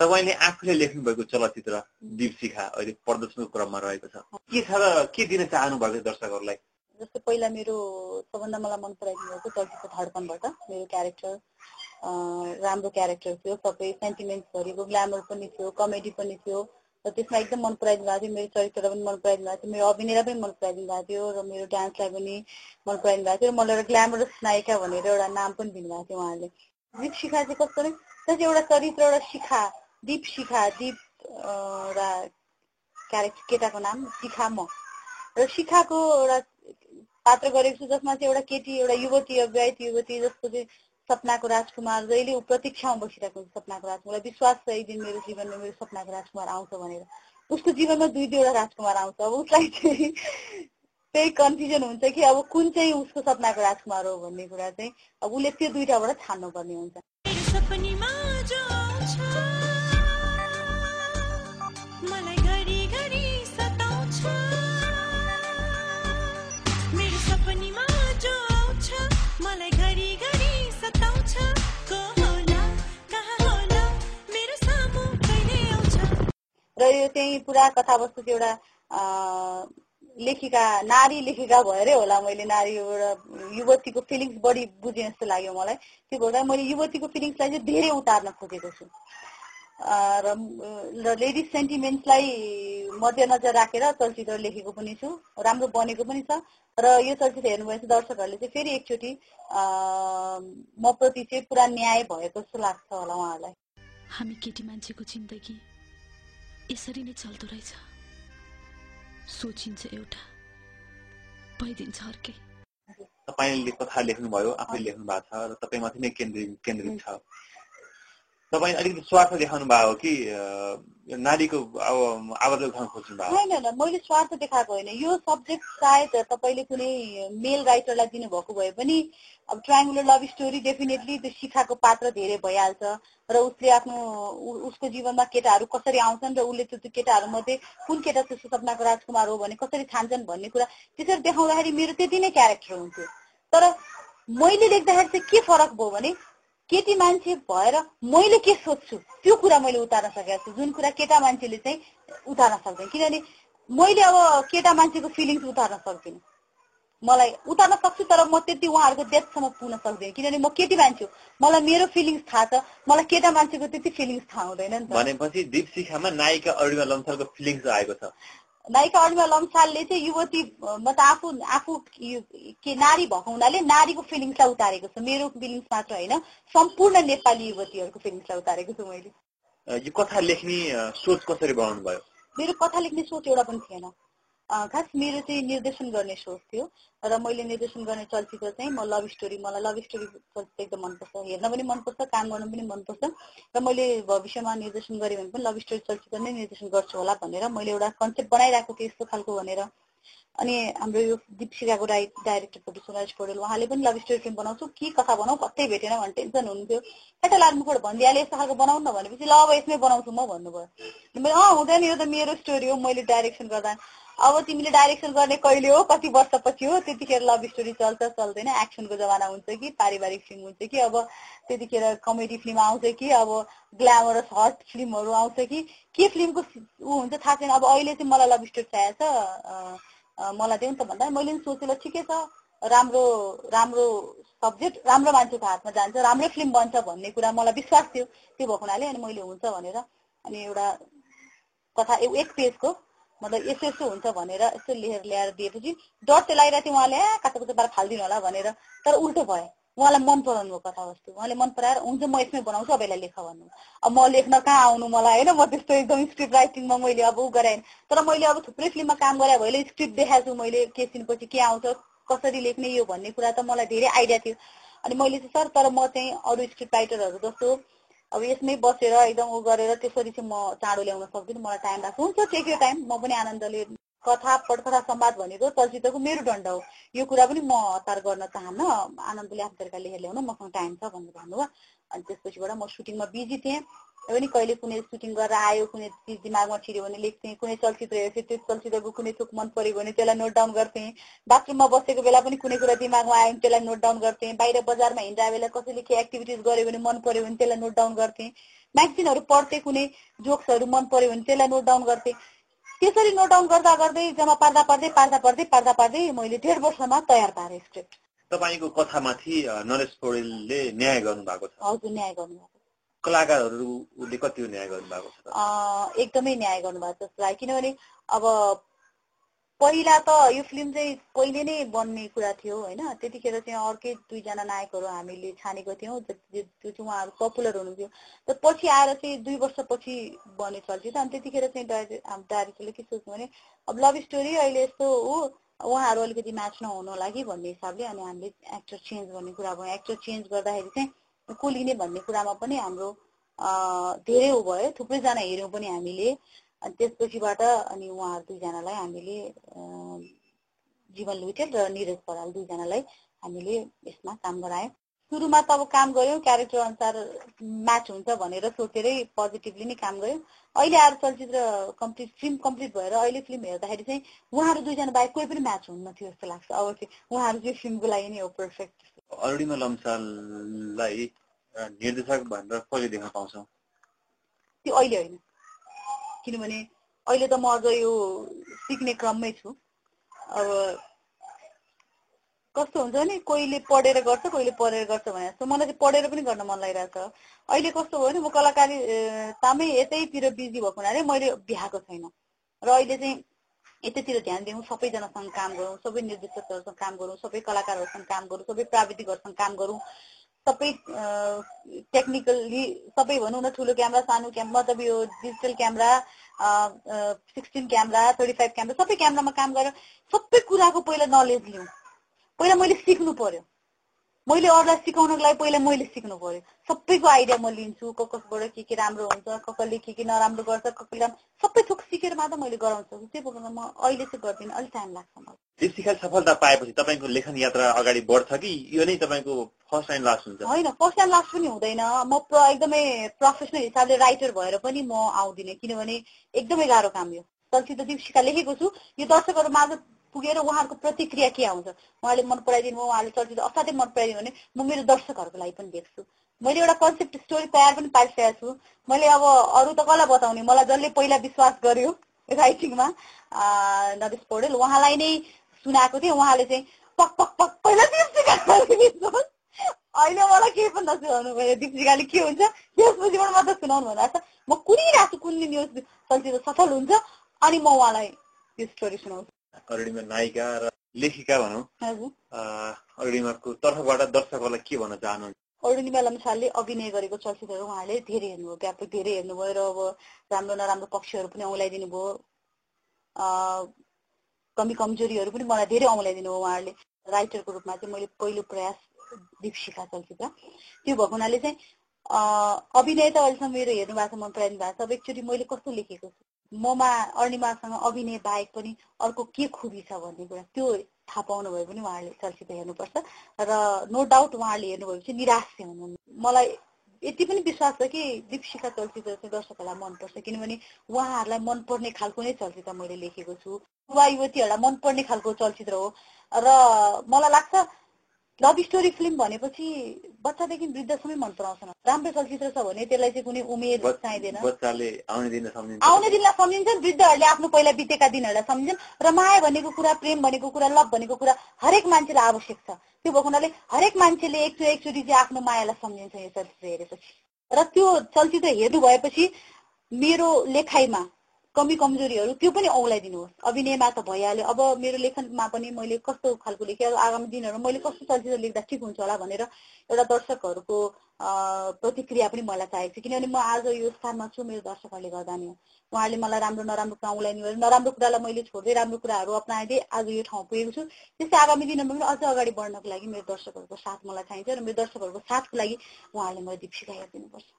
तपाईँले आफूले लेख्नु भएको चलचित्र दिपशिखा अहिले प्रदर्शनको क्रममा रहेको छ। के छ र के दिन चाहनु भएको दर्शकहरूलाई? जस्तै पहिला मेरो सबभन्दा मलाई मन पराइदिनु भएको चलचित्र धडकनबाट मेरो क्यारेक्टर राम्रो क्यारेक्टर थियो सबै सेन्टिमेन्ट्सभरिको ग्ल्यामर पनि थियो कमेडी पनि थियो र त्यसमा एकदम मन पराइदिनु भएको थियो मेरो चरित्रलाई पनि मन पराइदिनु भएको थियो मेरो अभिनयलाई पनि मन पराइदिनु भएको थियो र मेरो डान्सलाई पनि मन पराइदिनु भएको थियो र मलाई एउटा ग्ल्यामरस नायिका भनेर एउटा नाम पनि दिनुभएको थियो उहाँले। दिप शिखा चाहिँ कस्तो नै त्यो चाहिँ एउटा चरित्र एउटा शिखा। दिप शिखा दिप एउटा क्यारेक्टर केटाको नाम शिखा म। र शिखाको एउटा पात्र गरेको छु जसमा चाहिँ एउटा केटी एउटा युवती अविवाहित युवती जसको चाहिँ सपनाको राजकुमार जहिले ऊ प्रतीक्षामा बसिरहेको हुन्छ सपनाको राजकुमार। विश्वास छ एक दिन मेरो जीवनमा मेरो सपनाको राजकुमार आउँछ भनेर। उसको जीवनमा दुई दुईवटा राजकुमार आउँछ। अब उसलाई चाहिँ त्यही कन्फ्युजन हुन्छ कि अब कुन चाहिँ उसको सपनाको राजकुमार हो भन्ने कुरा चाहिँ अब उसले त्यो दुइटाबाट छान्नुपर्ने हुन्छ। र यो चाहिँ पुरा कथावस्तु चाहिँ एउटा लेखिका नारी लेखिका भएरै होला मैले नारी एउटा युवतीको फिलिङ्स बढी बुझेँ जस्तो लाग्यो मलाई। त्यो भएर मैले युवतीको फिलिङ्सलाई चाहिँ धेरै उतार्न खोजेको छु। र लेडिज सेन्टिमेन्ट्सलाई मध्यनजर राखेर चलचित्र लेखेको पनि छु। राम्रो बनेको पनि छ। र यो चलचित्र हेर्नुभएछ दर्शकहरूले चाहिँ फेरि एकचोटि म प्रति चाहिँ पुरा न्याय भएको जस्तो लाग्छ होला उहाँहरूलाई। हामी केटी मान्छेको जिन्दगी यसरी नै चल्दो रहेछ। सोचिन्छ एउटा भइदिन्छ अर्कै। तपाईँले कथा लेख्नुभयो आफैले लेख्नु भएको छ र तपाईँमाथि नै केन्द्रित केन्द्रित छ। तपाईँ अलिकति स्वार्थ देखाउनु भएको कि नारीको अब आवाज उठाउन खोज्नु भएको होइन मैले स्वार्थ देखाएको होइन। यो सब्जेक्ट सायद तपाईँले कुनै मेल राइटरलाई दिनुभएको भए पनि अब ट्राइङ्गुलर लभ स्टोरी डेफिनेटली त्यो शिखाको पात्र धेरै भइहाल्छ र उसले आफ्नो उसको जीवनमा केटाहरू कसरी आउँछन् र उसले त्यो केटाहरू मध्ये कुन केटा त्यस्तो सपनाको राजकुमार हो भने कसरी छान्छन् भन्ने कुरा त्यसरी देखाउँदाखेरि मेरो त्यति नै क्यारेक्टर हुन्थ्यो। तर मैले लेख्दाखेरि चाहिँ के फरक भयो भने केटी मान्छे भएर मैले के सोध्छु? त्यो कुरा मैले उतार्न सकेको छु। जुन कुरा केटा मान्छेले चाहिँ उतार्न सक्दैन। किनभने मैले अब केटा मान्छेको फिलिङ्स उतार्न सक्दिनँ। मलाई उतार्न सक्छु तर म त्यति उहाँहरूको डेथसम्म पुग्न सक्दिनँ। किनभने म केटी मान्छे हो। मलाई मेरो फिलिङ्स थाहा छ। मलाई केटा मान्छेको त्यति फिलिङ्स थाहा हुँदैन नि त। भनेपछि दिप शिखामा नायिका अरुणा लम्सालको फिलिङ्स आएको छ। नायिका अरुणा लम्सालले चाहिँ युवती म त आफू आफू के नारी भएको हुनाले नारीको फिलिङ्सलाई उतारेको छु। मेरो फिलिङ्स मात्र होइन सम्पूर्ण नेपाली युवतीहरूको फिलिङ्सलाई उतारेको छु मैले। यो कथा लेख्ने सोच कसरी बनाउनु भयो मेरो कथा लेख्ने सोच एउटा पनि थिएन। खास मेरो चाहिँ निर्देशन गर्ने सोच थियो र मैले निर्देशन गर्ने चलचित्र चाहिँ म लभ स्टोरी मलाई लभ स्टोरी चलचित्र एकदम मनपर्छ। हेर्न पनि मनपर्छ काम गर्नु पनि मनपर्छ र मैले भविष्यमा निर्देशन गरेँ भने पनि लभ स्टोरी चलचित्र नै निर्देशन गर्छु होला भनेर मैले एउटा कन्सेप्ट बनाइरहेको थिएँ यस्तो खालको भनेर। अनि हाम्रो यो दिपशिकाको राई डाइरेक्टर प्रड्युसर राज पौडेल उहाँले पनि लभ स्टोरी फिल्म बनाउँछु के कथा बनाऊ कतै भेटेन भने टेन्सन हुन्थ्यो एउटा लाडमुखोट भनिदिइहाले यस्तो खालको बनाउनु न भनेपछि ल अब यसमै बनाउँछु म भन्नुभयो। मैले अँ हुँदैन यो त मेरो स्टोरी हो मैले डाइरेक्सन गर्दा। अब तिमीले डाइरेक्सन गर्ने कहिले हो? कति वर्षपछि हो? त्यतिखेर लभ स्टोरी चल्छ चल्दैन। एक्सनको जमाना हुन्छ कि पारिवारिक फिल्म हुन्छ कि अब त्यतिखेर कमेडी फिल्म आउँछ कि अब ग्ल्यामरस हट फिल्महरू आउँछ कि के फिल्मको ऊ हुन्छ थाहा छैन। अब अहिले चाहिँ मलाई लभ स्टोरी चाहिएको छ। मलाई देऊ त भन्दा मैले पनि सोचेर ठिकै छ। राम्रो राम्रो सब्जेक्ट राम्रो मान्छेको हातमा जान्छ। राम्रै फिल्म बन्छ भन्ने कुरा मलाई विश्वास थियो। त्यो भएको हुनाले अनि मैले हुन्छ भनेर अनि एउटा कथा एक पेजको मतलब यस्तो यस्तो हुन्छ भनेर यस्तो लेखेर ल्याएर दिएपछि डर चाहिँ लागिरहेको थियो उहाँले कता कता पारा फालिदिनु होला भनेर तर उल्टो भयो। उहाँलाई मन पराउनु भयो कथावस्तु उहाँले मन पराएर हुन्छ म यसमै बनाउँछु अब यसलाई लेख भन्नु। अब म लेख्न कहाँ आउनु मलाई? होइन म त्यस्तो एकदम स्क्रिप्ट राइटिङमा मैले अब ऊ गराएँ तर मैले अब थुप्रै फिल्ममा काम गरे भएले स्क्रिप्ट देखाएको छु मैले के सिनपछि के आउँछ कसरी लेख्ने यो भन्ने कुरा त मलाई धेरै आइडिया थियो। अनि मैले चाहिँ सर तर म चाहिँ अरू स्क्रिप्ट राइटरहरू जस्तो अब यसमै बसेर एकदम उ गरेर त्यसरी चाहिँ म चाँडो ल्याउन सक्दिनँ। मलाई टाइम लाग्छ। हुन्छ टेक यो टाइम म पनि आनन्दले कथा पटकथा संवाद भनेको चलचित्रको मेरो दण्ड हो। यो कुरा पनि म हतार गर्न चाहन्न। आनन्दले आफ्नो तरिका लेखेर ल्याउन मसँग टाइम छ भनेर भन्नुभयो। अनि त्यसपछिबाट म सुटिङमा बिजी थिएँ। पनि कहिले कुनै सुटिङ गरेर आयो कुनै चिज दिमागमा छिर्यो भने लेख्थेँ कुनै चलचित्र हेर्थेँ त्यो चलचित्रको कुनै थुक मन पऱ्यो भने त्यसलाई नोट डाउन गर्थेँ। बाथरुममा बसेको बेला पनि कुनै कुरा दिमागमा आयो भने त्यसलाई नोट डाउन गर्थेँ। बाहिर बजारमा हिँड्दा बेला कसैले के एक्टिभिटिज गर्यो भने मन पऱ्यो भने त्यसलाई नोट डाउन गर्थेँ। म्यागजिनहरू पढ्थे कुनै जोक्सहरू मन पर्यो भने त्यसलाई नोट डाउन गर्थे। त्यसरी नोट डाउन गर्दा गर्दै जम्मा पार्दा पार्दै पार्दा पार्दै पार्दा पार्दै मैले डेढ वर्षमा तयार पारेँ स्क्रिप्ट तपाईँको कथामाथि नरेश पौडेलले न्याय गर्नुभएको छ। हजुर न्याय गर्नुभएको कलाकारहरूले कति न्याय गर्नुभएको छ? त? एकदमै न्याय गर्नुभएको जस्तो लाग्यो किनभने अब पहिला त यो फिल्म चाहिँ पहिले नै बन्ने कुरा थियो होइन? त्यतिखेर चाहिँ अर्कै दुईजना नायकहरू हामीले छानेको थियौँ त्यो चाहिँ उहाँहरू पपुलर हुनुहुन्थ्यो। तर पछि आएर चाहिँ दुई वर्षपछि बन्ने चलचित्र। अनि त्यतिखेर चाहिँ डाइरेक्ट डाइरेक्टरले के सोच्नु भने अब लभ स्टोरी अहिले यस्तो हो उहाँहरू अलिकति म्याच नहुनु लागि भन्ने हिसाबले अनि हामीले एक्टर चेन्ज गर्ने कुरा भयो। एक्टर चेन्ज गर्दाखेरि चाहिँ को लिने भन्ने कुरामा पनि हाम्रो धेरै ऊ भयो। थुप्रैजना हेऱ्यौँ पनि हामीले। अनि त्यसपछिबाट अनि उहाँहरू दुईजनालाई हामीले जीवन लुइटेल र निरज पराल दुईजनालाई हामीले यसमा काम गरायौँ। सुरुमा त अब काम गऱ्यौँ क्यारेक्टर अनुसार म्याच हुन्छ भनेर सोचेरै पोजिटिभली नै काम गऱ्यौँ। अहिले आएर चलचित्र कम्प्लिट फिल्म कम्प्लिट भएर अहिले फिल्म हेर्दाखेरि चाहिँ उहाँहरू दुईजना बाहेक कोही पनि म्याच हुन्न थियो जस्तो लाग्छ। अब चाहिँ उहाँहरू चाहिँ फिल्मको लागि नै हो पर्फेक्ट अरुणिमा लम्साललाई निर्देशक भनेर कहिले देख्न पाउँछौँ? त्यो अहिले होइन। किनभने अहिले त म अझ यो सिक्ने क्रममै छु। अब कस्तो हुन्छ भने कोहीले पढेर गर्छ कोहीले पढेर गर्छ भने जस्तो मलाई चाहिँ पढेर पनि गर्न मन लागिरहेको छ। अहिले कस्तो भयो भने म कलाकारी तामै यतैतिर बिजी भएको हुनाले मैले भ्याएको छैन। र अहिले चाहिँ यतैतिर ध्यान दिउँ सबैजनासँग काम गरौँ सबै निर्देशकहरूसँग काम गरौँ सबै कलाकारहरूसँग काम गरौँ सबै प्राविधिकहरूसँग काम गरौँ सबै टेक्निकल्ली सबै भनौँ न ठुलो क्यामेरा सानो क्यामेरा मतलब यो digital camera sixteen camera thirty five camera सबै क्यामेरामा काम गरेर सबै कुराको पहिला नलेज लिउँ। पहिला मैले सिक्नु पर्यो। मैले अरूलाई सिकाउनको लागि पहिला मैले सिक्नु पर्यो सबैको आइडिया म लिन्छु क कसबाट के के राम्रो हुन्छ कसले के के नराम्रो गर्छ कसले सबै थोक सिकेर मात्र मैले गराउन सक्छु त्यही भएर म अहिले चाहिँ गर्दिनँ अलिक टाइम लाग्छ मलाई। त्यतिखेर सफलता पाएपछि तपाईँको लेखन यात्रा अगाडि बढ्छ कि यो नै तपाईँको फर्स्ट एन्ड लास्ट हुन्छ? होइन फर्स्ट एन्ड लास्ट पनि हुँदैन। म प्र एकदमै प्रोफेसनल हिसाबले राइटर भएर पनि म आउँदिनँ। किनभने एकदमै गाह्रो काम यो। चलचित्र दीपशिखा लेखेको छु। यो दर्शकहरू माझ पुगेर उहाँहरूको प्रतिक्रिया के आउँछ? उहाँले मन पराइदिनु उहाँले चलचित्र असाध्यै मन पराइदिनु भने म मेरो दर्शकहरूको लागि पनि देख्छु। मैले एउटा कन्सेप्ट स्टोरी तयार पनि पारिसकेको छु। मैले अब अरू त कसलाई बताउने? मलाई जसले पहिला विश्वास गर्यो राइटिङमा नरेश पौडेल उहाँलाई नै सुनाएको थिएँ। उहाँले चाहिँ पक पक पक पहिला। अहिले मलाई केही पनि नसुनाउनु भयो? दीपशिखाले के हुन्छ? त्यसपछिबाट मात्र सुनाउनु भन्दा म कुनिरहेको छु कुन दिन यो चलचित्र सफल हुन्छ अनि म उहाँलाई त्यो स्टोरी सुनाउँछु। अरुणिमा नायिका र लेखिका भनौँ। अरुणिमाको तर्फबाट दर्शकहरूलाई के भन्न चाहनुहुन्छ? अरुणिमा लम्सालले अभिनय गरेको चलचित्रहरू उहाँले धेरै हेर्नुभयो। व्यापक धेरै हेर्नुभयो र अब राम्रो नराम्रो पक्षहरू पनि औँल्याइदिनु भयो। कमी कमजोरीहरू पनि मलाई धेरै औँल्याइदिनु भयो उहाँहरूले राइटरको रूपमा चाहिँ मैले पहिलो प्रयास दीपशिखा चलचित्र। त्यो भएको हुनाले चाहिँ अभिनय त अहिलेसम्म मेरो हेर्नु भएको छ मन पराइदिनु भएको छ अब एकचोटि मैले कस्तो लेखेको छु? ममा अरुणिमासँग अभिनय बाहेक पनि अर्को के खुबी छ भन्ने कुरा त्यो थाहा पाउनु भयो भने उहाँहरूले चलचित्र हेर्नुपर्छ। र नो डाउट उहाँहरूले हेर्नुभयो चाहिँ निराश चाहिँ हुनु मलाई यति पनि विश्वास छ कि दीपशिखा चलचित्र चाहिँ दर्शकहरूलाई मनपर्छ किनभने उहाँहरूलाई मनपर्ने खालको नै चलचित्र मैले लेखेको छु। युवा युवतीहरूलाई मनपर्ने खालको चलचित्र हो। र मलाई लाग्छ लभ स्टोरी फिल्म भनेपछि बच्चादेखि वृद्धसम्मै मन पराउँछन्। राम्रो चलचित्र छ भने त्यसलाई चाहिँ कुनै उमेर चाहिँदैन। बच्चाले आउने दिन आउने दिनलाई सम्झिन्छन् वृद्धहरूले आफ्नो पहिला बितेका दिनहरूलाई सम्झिन्छन्। र माया भनेको कुरा प्रेम भनेको कुरा लभ भनेको कुरा हरेक मान्छेलाई आवश्यक छ। त्यो भएको हुनाले हरेक मान्छेले एकचोटि एकचोटि चाहिँ आफ्नो मायालाई सम्झिन्छ यो चलचित्र हेरेपछि। र त्यो चलचित्र हेर्नु भएपछि मेरो लेखाइमा कमी कमजोरीहरू त्यो पनि औँलाइदिनुहोस्। अभिनयमा त भइहाल्यो। अब मेरो लेखनमा पनि मैले कस्तो खालको लेखेँ? आगामी दिनहरू मैले कस्तो चलचित्र लेख्दा ठिक हुन्छ होला भनेर एउटा दर्शकहरूको प्रतिक्रिया पनि मलाई चाहिएको छ किनभने म आज यो स्थानमा छु मेरो दर्शकहरूले गर्दा नै हो। उहाँहरूले मलाई राम्रो नराम्रो कुरा औँल्याइनु भयो। नराम्रो कुरालाई मैले छोड्दै राम्रो कुराहरू अप्नाइदिएँ आज यो ठाउँ पुगेको छु। त्यस्तै आगामी दिनमा पनि अझ अगाडि बढ्नको लागि मेरो दर्शकहरूको साथ मलाई चाहिन्छ र मेरो दर्शकहरूको साथको लागि उहाँहरूले मलाई दीपशिखा हेरिदिनुपर्छ